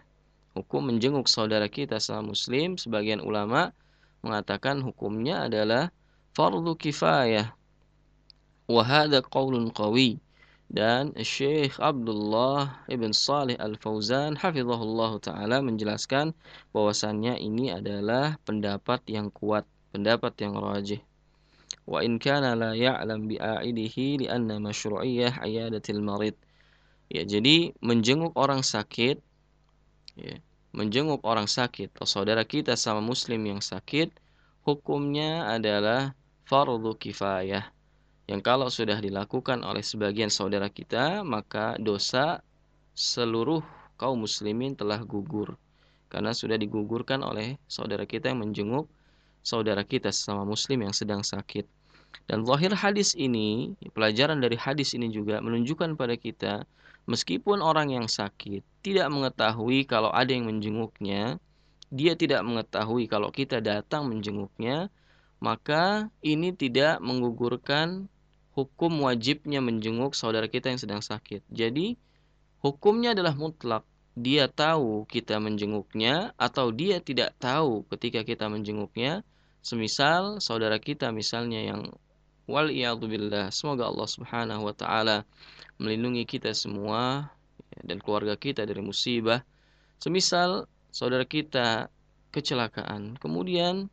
Hukum menjenguk saudara kita sama muslim, sebagian ulama mengatakan hukumnya adalah fardu kifayah. Wahada qaulun qawi. Dan Syekh Abdullah Ibn Salih Al-Fauzan hafizahullah taala menjelaskan bahwasannya ini adalah pendapat yang kuat, pendapat yang rajih in kana la ya'lam bi'aidihi li'anna masyru'iyyah ayadatil marid. Ya, jadi menjenguk orang sakit ya, menjenguk orang sakit atau saudara kita sama muslim yang sakit hukumnya adalah fardu kifayah yang kalau sudah dilakukan oleh sebagian saudara kita maka dosa seluruh kaum muslimin telah gugur karena sudah digugurkan oleh saudara kita yang menjenguk saudara kita sesama muslim yang sedang sakit. Dan zahir hadis ini, pelajaran dari hadis ini juga menunjukkan pada kita meskipun orang yang sakit tidak mengetahui kalau ada yang menjenguknya, dia tidak mengetahui kalau kita datang menjenguknya, maka ini tidak menggugurkan hukum wajibnya menjenguk saudara kita yang sedang sakit. Jadi, hukumnya adalah mutlak. Dia tahu kita menjenguknya atau dia tidak tahu ketika kita menjenguknya, Semisal saudara kita misalnya yang wal billah, semoga Allah Subhanahu wa taala melindungi kita semua ya, dan keluarga kita dari musibah. Semisal saudara kita kecelakaan, kemudian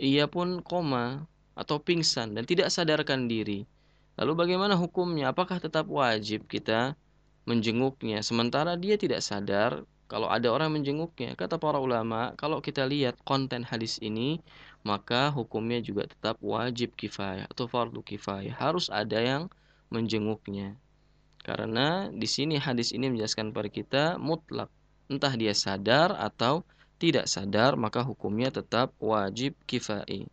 ia pun koma atau pingsan dan tidak sadarkan diri. Lalu bagaimana hukumnya? Apakah tetap wajib kita menjenguknya sementara dia tidak sadar kalau ada orang menjenguknya, kata para ulama, kalau kita lihat konten hadis ini, maka hukumnya juga tetap wajib kifayah atau fardu kifayah. Harus ada yang menjenguknya. Karena di sini hadis ini menjelaskan pada kita mutlak. Entah dia sadar atau tidak sadar, maka hukumnya tetap wajib kifai.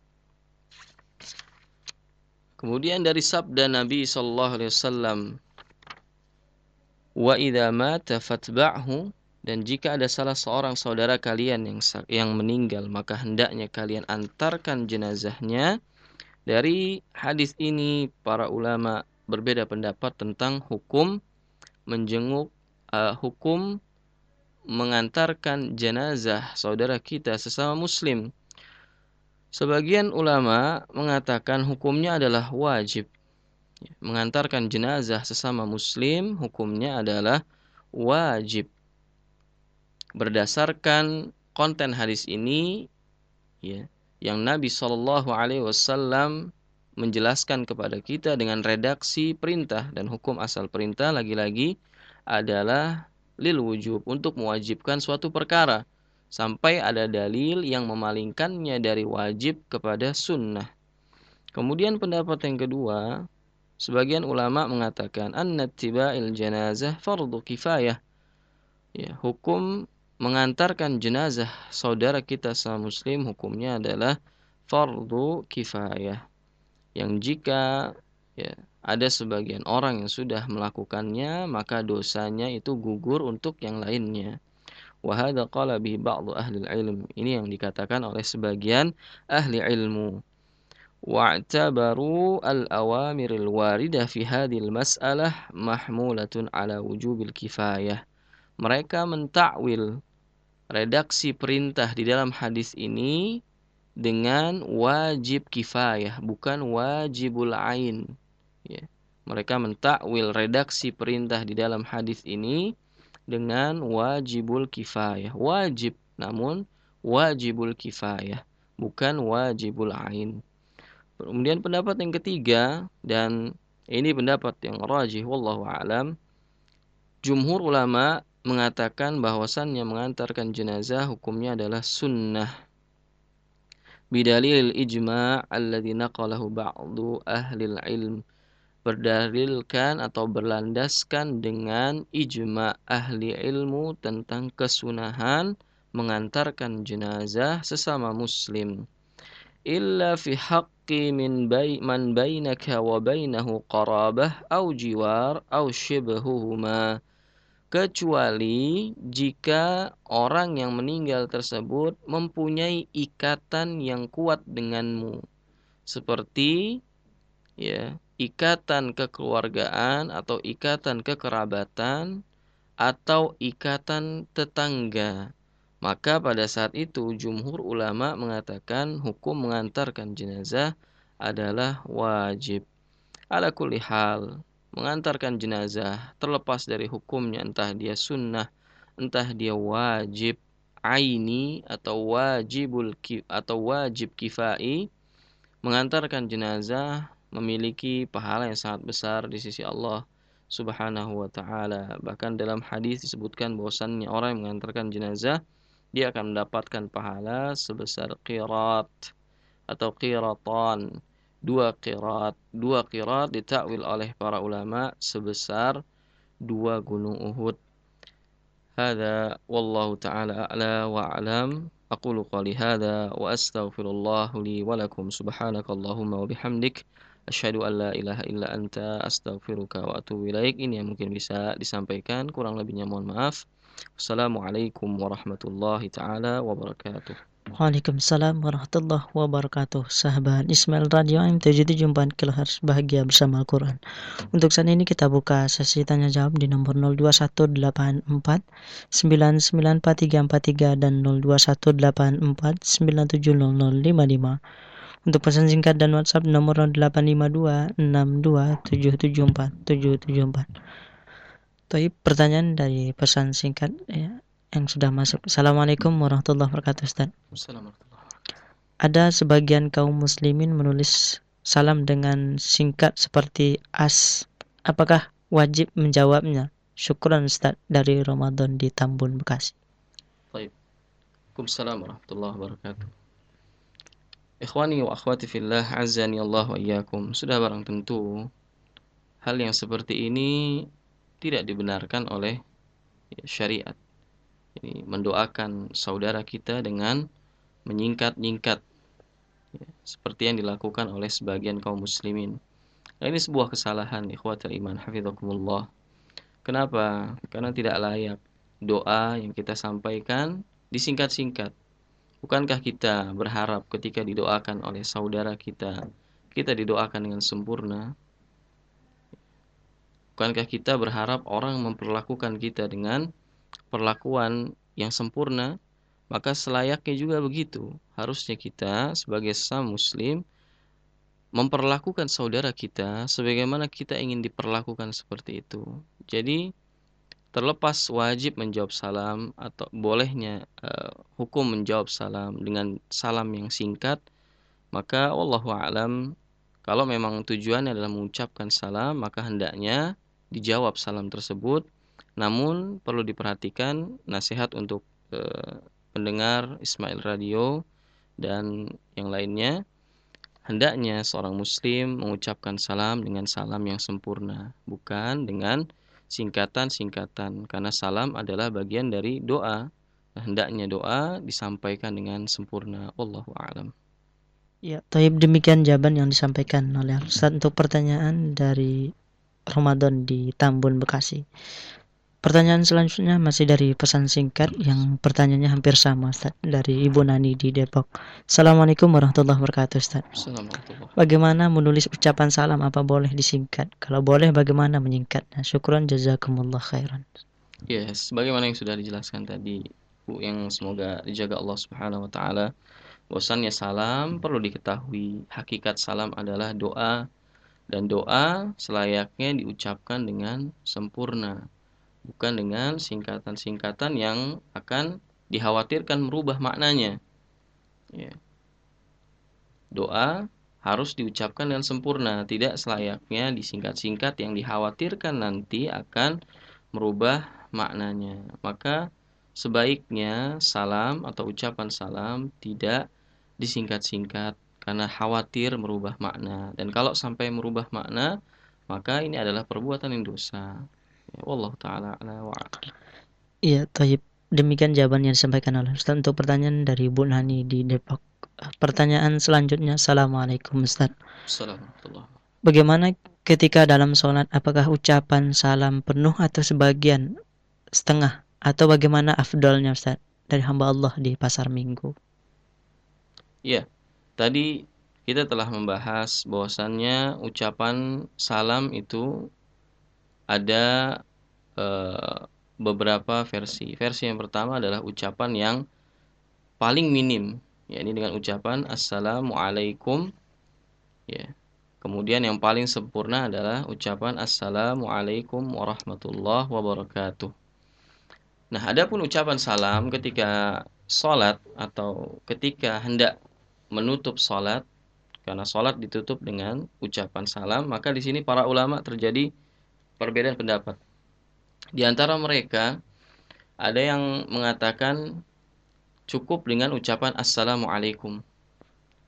Kemudian dari sabda Nabi sallallahu alaihi wasallam, "Wa idza mata fatba'hu" Dan jika ada salah seorang saudara kalian yang yang meninggal, maka hendaknya kalian antarkan jenazahnya. Dari hadis ini para ulama berbeda pendapat tentang hukum menjenguk uh, hukum mengantarkan jenazah saudara kita sesama muslim. Sebagian ulama mengatakan hukumnya adalah wajib. Mengantarkan jenazah sesama muslim hukumnya adalah wajib berdasarkan konten hadis ini ya yang Nabi Shallallahu Alaihi Wasallam menjelaskan kepada kita dengan redaksi perintah dan hukum asal perintah lagi-lagi adalah lil wujub untuk mewajibkan suatu perkara sampai ada dalil yang memalingkannya dari wajib kepada sunnah. Kemudian pendapat yang kedua, sebagian ulama mengatakan an il janazah fardu kifayah. Ya, hukum mengantarkan jenazah saudara kita sama muslim hukumnya adalah fardu kifayah yang jika ya ada sebagian orang yang sudah melakukannya maka dosanya itu gugur untuk yang lainnya Wahada qala bihi ba'du ahli ilm. Ini yang dikatakan oleh sebagian ahli ilmu. Wa'tabaru al-awamir al-waridah fi hadhihi al-mas'alah mahmulatun ala wujubil kifayah. Mereka mentakwil redaksi perintah di dalam hadis ini dengan wajib kifayah, bukan wajibul ain. Ya. Mereka mentakwil redaksi perintah di dalam hadis ini dengan wajibul kifayah. Wajib namun wajibul kifayah, bukan wajibul ain. Kemudian pendapat yang ketiga dan ini pendapat yang rajih wallahu alam. Jumhur ulama mengatakan bahwasannya mengantarkan jenazah hukumnya adalah sunnah. Bidalil ijma' alladhi naqalahu ba'du ahli ilm. Berdalilkan atau berlandaskan dengan ijma ahli ilmu tentang kesunahan mengantarkan jenazah sesama muslim. Illa fi haqqi min bay man bainaka wa bainahu qarabah au jiwar au shibhuhuma kecuali jika orang yang meninggal tersebut mempunyai ikatan yang kuat denganmu seperti ya ikatan kekeluargaan atau ikatan kekerabatan atau ikatan tetangga. Maka pada saat itu jumhur ulama mengatakan hukum mengantarkan jenazah adalah wajib. Ala kulli mengantarkan jenazah terlepas dari hukumnya entah dia sunnah, entah dia wajib aini atau wajibul atau wajib kifai mengantarkan jenazah memiliki pahala yang sangat besar di sisi Allah Subhanahu wa taala. Bahkan dalam hadis disebutkan bahwasannya orang yang mengantarkan jenazah dia akan mendapatkan pahala sebesar qirat atau qiratan Dua qirat, dua qirat ditakwil oleh para ulama sebesar dua gunung Uhud. Hada wallahu taala a'la wa a'lam. أقول قولي هذا وأستغفر الله لي ولكم سبحانك اللهم وبحمدك Asyhadu an la ilaha illa anta astaghfiruka wa atubu ilaik. Ini yang mungkin bisa disampaikan, kurang lebihnya mohon maaf. Wassalamualaikum warahmatullahi taala wabarakatuh. Waalaikumsalam warahmatullahi wabarakatuh. Sahabat Ismail Radio M77 kHz Bahagia bersama Al-Quran. Untuk saat ini kita buka sesi tanya jawab di nomor 02184 994343 dan 02184 970055 untuk pesan singkat dan WhatsApp nomor 852 62774 Tapi pertanyaan dari pesan singkat ya, yang sudah masuk. Assalamualaikum warahmatullahi wabarakatuh Ustaz. Ada sebagian kaum muslimin menulis salam dengan singkat seperti as. Apakah wajib menjawabnya? Syukran Ustaz dari Ramadan di Tambun Bekasi. Baik. Waalaikumsalam warahmatullahi wabarakatuh. Ikhwani wa akhwati fillah azani Allah wa iyyakum. Sudah barang tentu hal yang seperti ini tidak dibenarkan oleh syariat. Ini mendoakan saudara kita dengan menyingkat-nyingkat ya, seperti yang dilakukan oleh sebagian kaum muslimin. Nah, ini sebuah kesalahan ikhwatul iman hafizakumullah. Kenapa? Karena tidak layak doa yang kita sampaikan disingkat-singkat Bukankah kita berharap ketika didoakan oleh saudara kita, kita didoakan dengan sempurna? Bukankah kita berharap orang memperlakukan kita dengan perlakuan yang sempurna? Maka selayaknya juga begitu. Harusnya kita sebagai sesama muslim memperlakukan saudara kita sebagaimana kita ingin diperlakukan seperti itu. Jadi terlepas wajib menjawab salam atau bolehnya uh, hukum menjawab salam dengan salam yang singkat maka wallahu alam kalau memang tujuannya adalah mengucapkan salam maka hendaknya dijawab salam tersebut namun perlu diperhatikan nasihat untuk uh, pendengar Ismail Radio dan yang lainnya hendaknya seorang muslim mengucapkan salam dengan salam yang sempurna bukan dengan singkatan-singkatan karena salam adalah bagian dari doa. Hendaknya doa disampaikan dengan sempurna. Wallahu a'lam. Ya, taib demikian jawaban yang disampaikan oleh Ustaz untuk pertanyaan dari Ramadan di Tambun Bekasi. Pertanyaan selanjutnya masih dari pesan singkat yang pertanyaannya hampir sama Ustaz dari Ibu Nani di Depok. Assalamualaikum warahmatullahi wabarakatuh Ustaz. Bagaimana menulis ucapan salam apa boleh disingkat? Kalau boleh bagaimana menyingkatnya? Syukran jazakumullah khairan. Yes, bagaimana yang sudah dijelaskan tadi Bu yang semoga dijaga Allah Subhanahu wa taala. Bosannya salam perlu diketahui hakikat salam adalah doa dan doa selayaknya diucapkan dengan sempurna bukan dengan singkatan-singkatan yang akan dikhawatirkan merubah maknanya. Ya. Doa harus diucapkan dengan sempurna, tidak selayaknya disingkat-singkat yang dikhawatirkan nanti akan merubah maknanya. Maka sebaiknya salam atau ucapan salam tidak disingkat-singkat karena khawatir merubah makna. Dan kalau sampai merubah makna, maka ini adalah perbuatan yang dosa. Wallahu taala ala wa Iya, taib. Demikian jawaban yang disampaikan oleh Ustaz untuk pertanyaan dari Bu Nani di Depok. Pertanyaan selanjutnya, Assalamualaikum Ustaz. Assalamualaikum. Bagaimana ketika dalam sholat, apakah ucapan salam penuh atau sebagian setengah? Atau bagaimana afdolnya Ustaz dari hamba Allah di pasar minggu? Iya, tadi kita telah membahas bahwasannya ucapan salam itu ada uh, beberapa versi. Versi yang pertama adalah ucapan yang paling minim, yakni dengan ucapan assalamualaikum. Ya. Kemudian yang paling sempurna adalah ucapan assalamualaikum warahmatullahi wabarakatuh. Nah, adapun ucapan salam ketika sholat atau ketika hendak menutup sholat, karena sholat ditutup dengan ucapan salam, maka di sini para ulama terjadi perbedaan pendapat. Di antara mereka ada yang mengatakan cukup dengan ucapan assalamualaikum.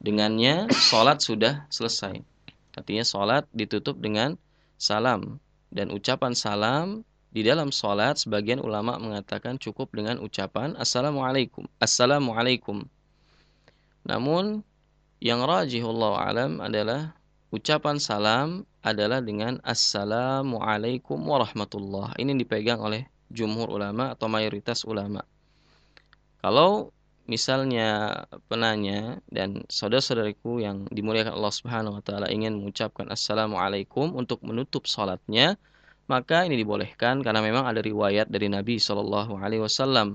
Dengannya sholat sudah selesai. Artinya sholat ditutup dengan salam dan ucapan salam di dalam sholat sebagian ulama mengatakan cukup dengan ucapan assalamualaikum. Assalamualaikum. Namun yang rajihullah alam adalah ucapan salam adalah dengan Assalamualaikum warahmatullah. Ini dipegang oleh jumhur ulama atau mayoritas ulama. Kalau misalnya penanya dan saudara-saudariku yang dimuliakan Allah Subhanahu wa taala ingin mengucapkan assalamualaikum untuk menutup salatnya, maka ini dibolehkan karena memang ada riwayat dari Nabi Shallallahu alaihi wasallam.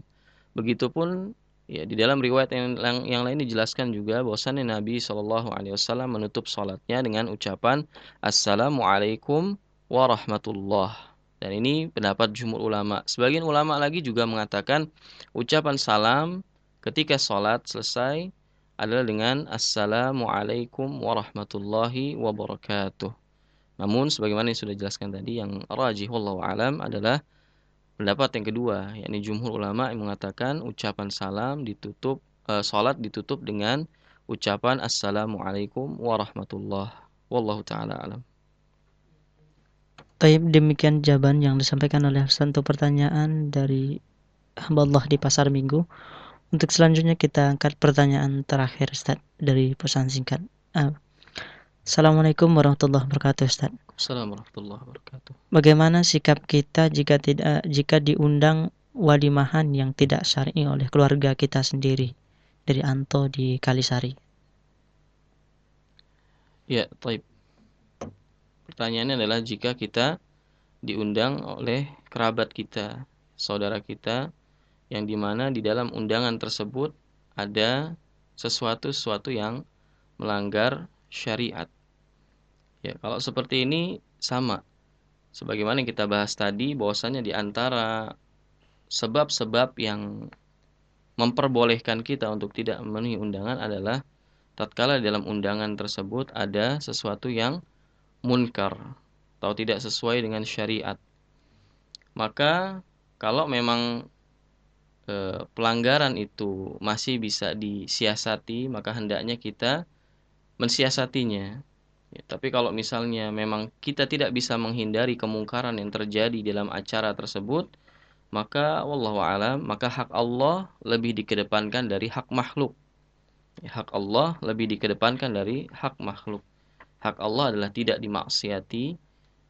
Begitupun Ya, di dalam riwayat yang, yang, yang lain dijelaskan juga bahwasannya Nabi Shallallahu Alaihi Wasallam menutup sholatnya dengan ucapan Assalamualaikum warahmatullah. Dan ini pendapat jumhur ulama. Sebagian ulama lagi juga mengatakan ucapan salam ketika sholat selesai adalah dengan Assalamualaikum warahmatullahi wabarakatuh. Namun sebagaimana yang sudah dijelaskan tadi yang rajih wallahu alam adalah Pendapat yang kedua, yakni jumhur ulama yang mengatakan ucapan salam ditutup e, salat ditutup dengan ucapan assalamualaikum warahmatullah. Wallahu taala alam. Taib demikian jawaban yang disampaikan oleh Ustaz untuk pertanyaan dari hamba Allah di pasar minggu. Untuk selanjutnya kita angkat pertanyaan terakhir Ustaz dari pesan singkat. Uh, Assalamualaikum warahmatullahi wabarakatuh Ustaz. Assalamualaikum warahmatullahi wabarakatuh. Bagaimana sikap kita jika tidak jika diundang walimahan yang tidak syar'i oleh keluarga kita sendiri dari Anto di Kalisari? Ya, taib. Pertanyaannya adalah jika kita diundang oleh kerabat kita, saudara kita, yang di mana di dalam undangan tersebut ada sesuatu-sesuatu yang melanggar syariat. Ya, kalau seperti ini sama. Sebagaimana yang kita bahas tadi bahwasanya di antara sebab-sebab yang memperbolehkan kita untuk tidak memenuhi undangan adalah tatkala dalam undangan tersebut ada sesuatu yang munkar atau tidak sesuai dengan syariat. Maka kalau memang e, pelanggaran itu masih bisa disiasati, maka hendaknya kita mensiasatinya. Ya, tapi kalau misalnya memang kita tidak bisa menghindari kemungkaran yang terjadi dalam acara tersebut, maka wallahu alam, maka hak Allah lebih dikedepankan dari hak makhluk. Ya, hak Allah lebih dikedepankan dari hak makhluk. Hak Allah adalah tidak dimaksiati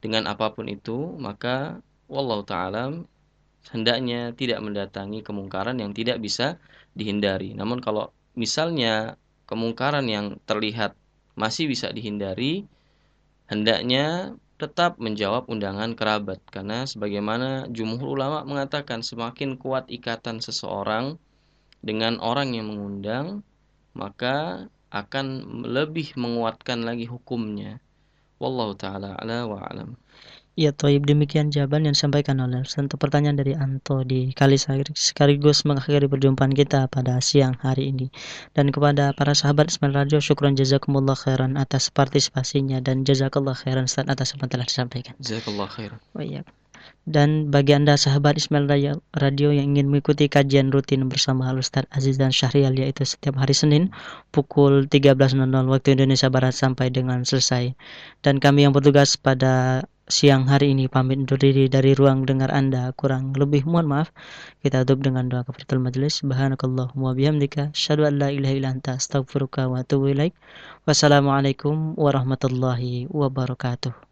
dengan apa pun itu, maka wallahu taala hendaknya tidak mendatangi kemungkaran yang tidak bisa dihindari. Namun kalau misalnya kemungkaran yang terlihat masih bisa dihindari, hendaknya tetap menjawab undangan kerabat karena sebagaimana jumhur ulama mengatakan semakin kuat ikatan seseorang dengan orang yang mengundang maka akan lebih menguatkan lagi hukumnya. Wallahu taala ala wa alam. Ya, Toib demikian jawaban yang disampaikan oleh Untuk pertanyaan dari Anto di kali sekaligus mengakhiri perjumpaan kita pada siang hari ini. Dan kepada para sahabat Ismail Radio, syukron jazakumullah khairan atas partisipasinya dan jazakallah khairan Ustaz atas apa telah disampaikan. Jazakallah khairan. Oh iya. Dan bagi Anda sahabat Ismail Radio yang ingin mengikuti kajian rutin bersama Ustaz Aziz dan Syahrial yaitu setiap hari Senin pukul 13.00 waktu Indonesia Barat sampai dengan selesai. Dan kami yang bertugas pada siang hari ini pamit undur diri dari ruang dengar Anda. Kurang lebih mohon maaf. Kita tutup dengan doa kafaratul majelis. Subhanakallahumma bihamdika asyhadu an la ilaha illa anta astaghfiruka wa atubu ilaik. Wassalamualaikum warahmatullahi wabarakatuh.